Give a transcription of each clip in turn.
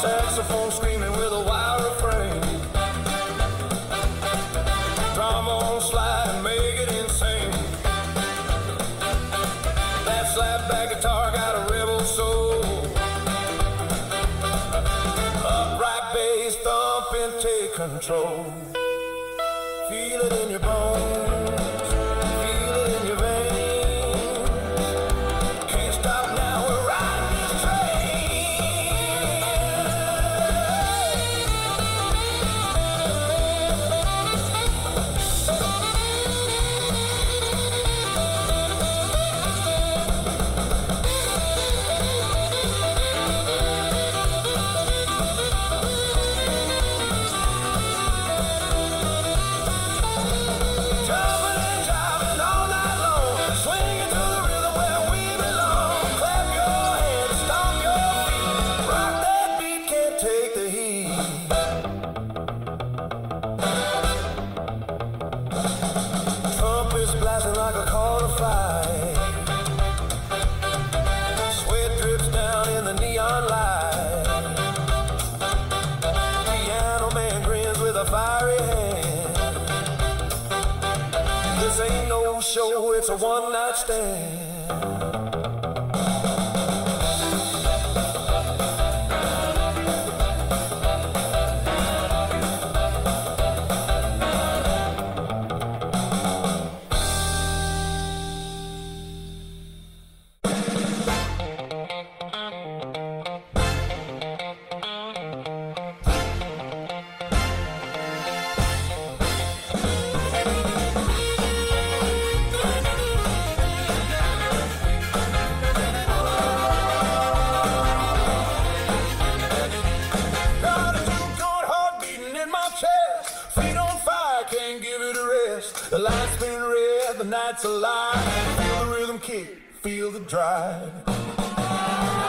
saxophone screaming Thank you. kick, feel the drive.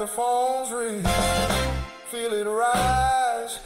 saxophones ring, feel it rise.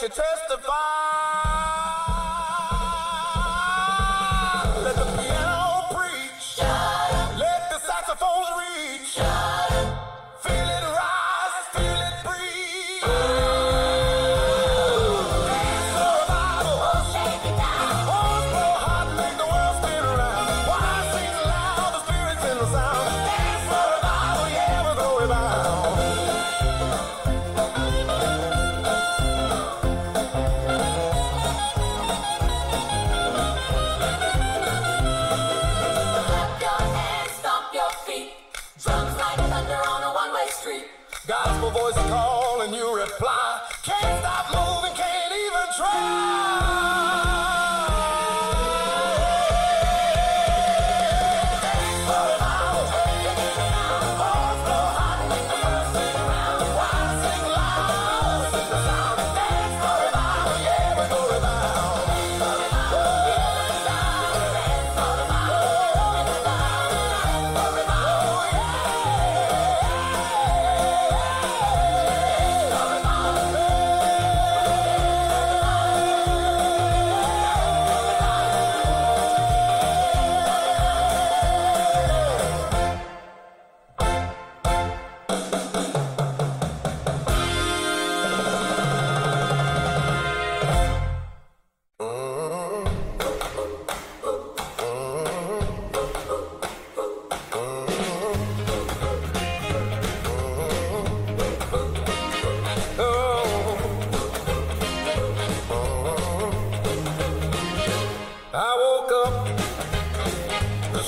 make you.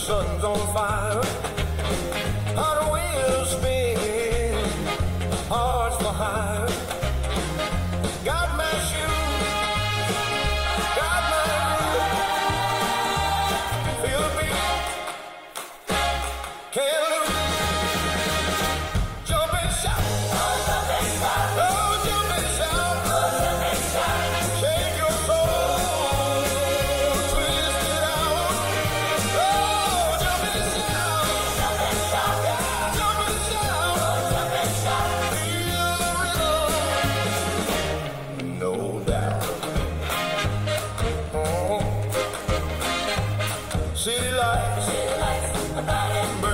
sun's on fire. Hot wheels spin, hearts behind. City lights. City lights.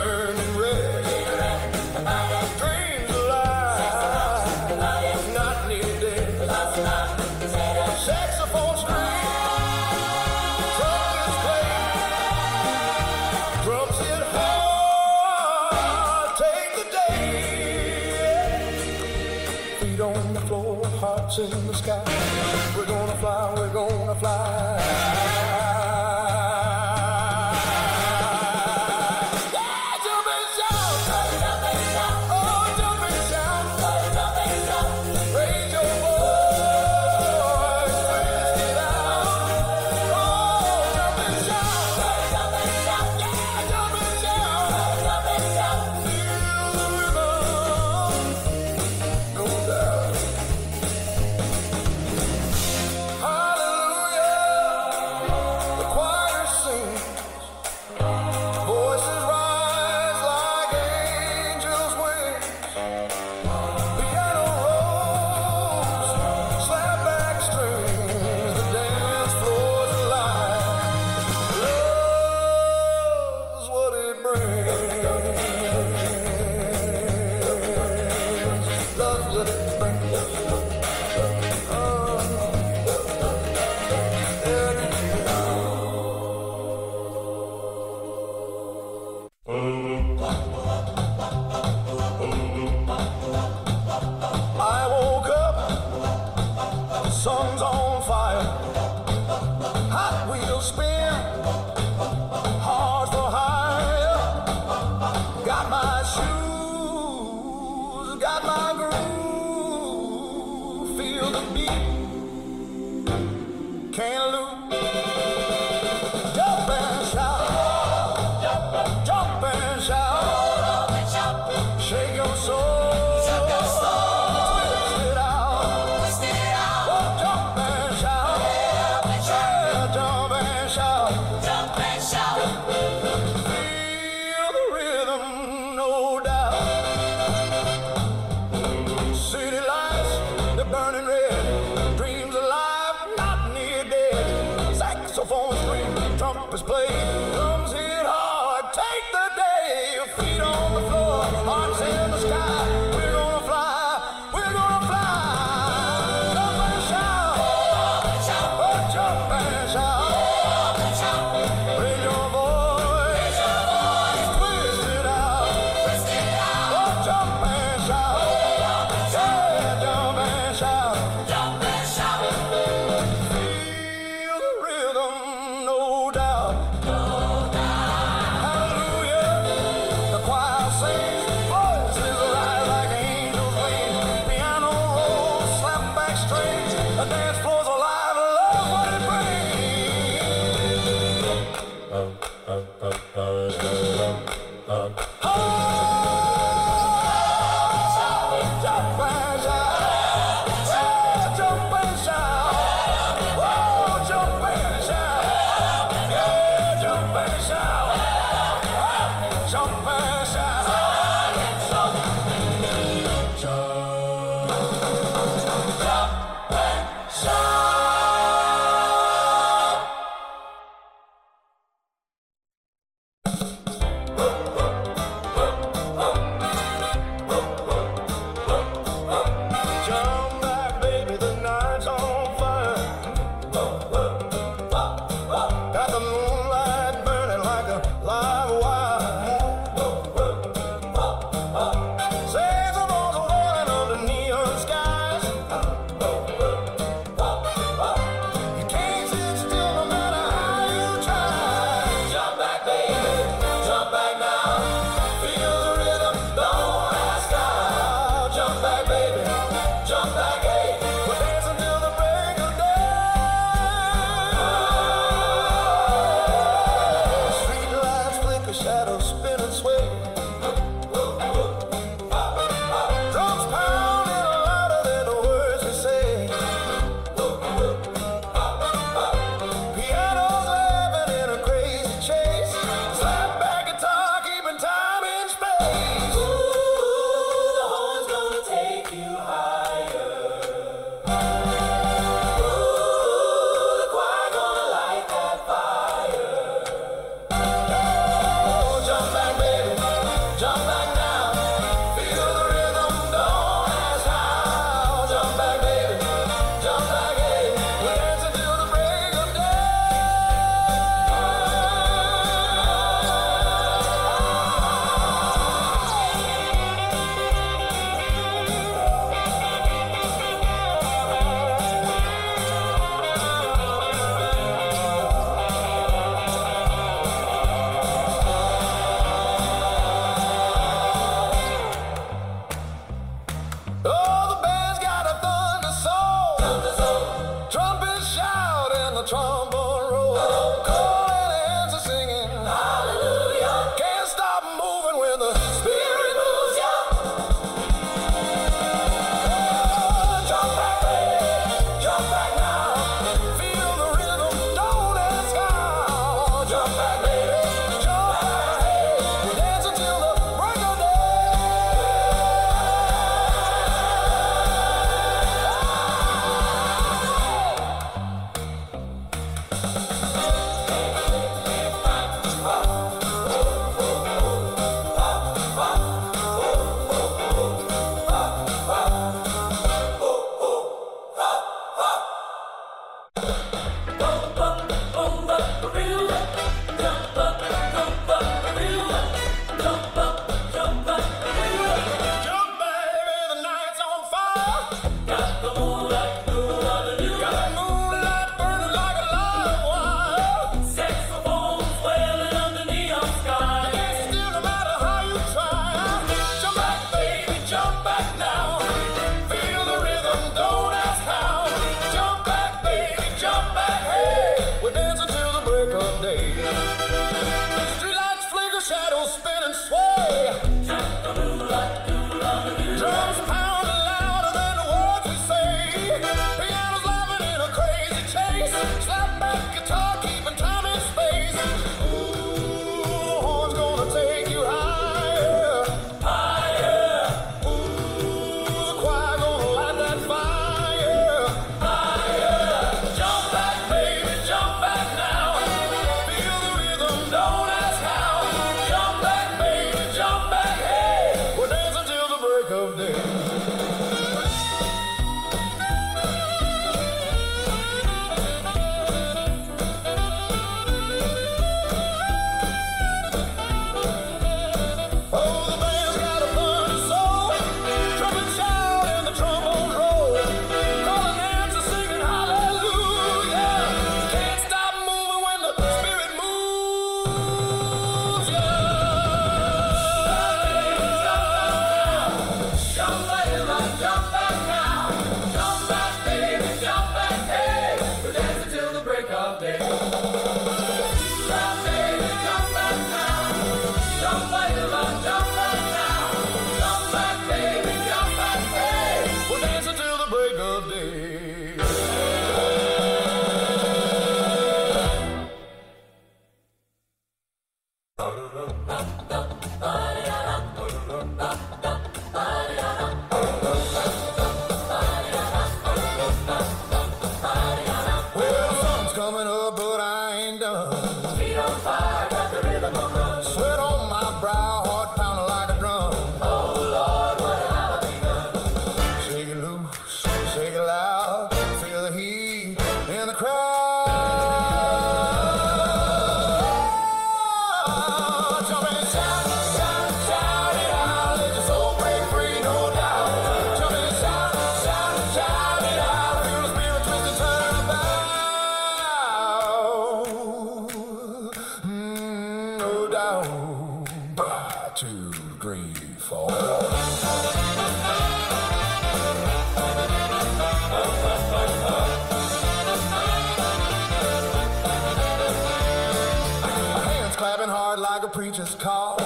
like a preacher's call.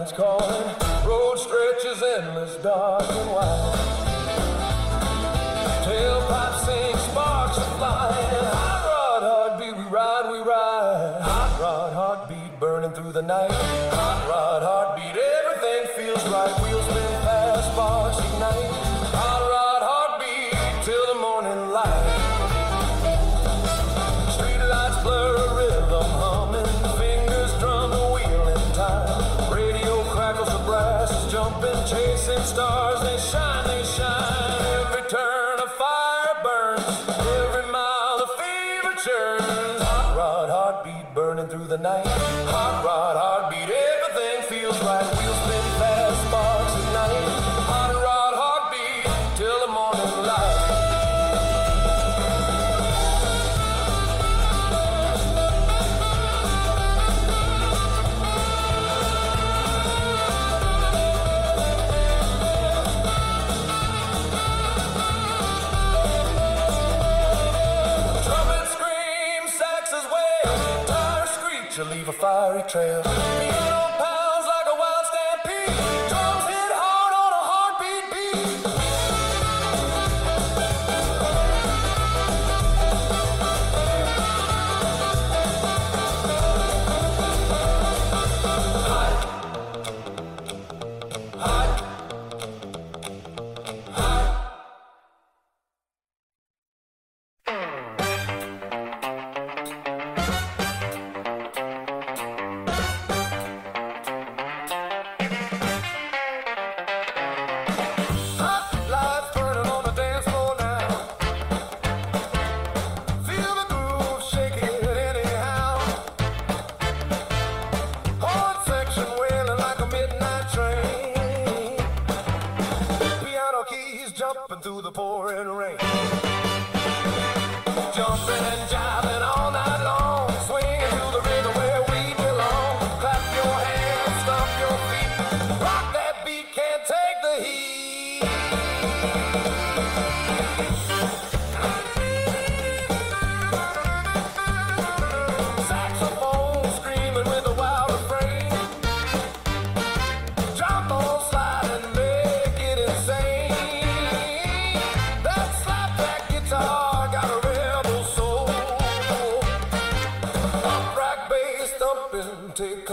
lights calling. Road stretches endless, dark and wide. Tailpipe sing, sparks are flying. Hot rod, heartbeat, we ride, we ride. Hot rod, heartbeat, burning through the night. stars, they shine, they shine. Every turn a fire burns, every mile a fever churns. Hot rod, heartbeat burning through the night. Hot rod, heartbeat.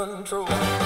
control.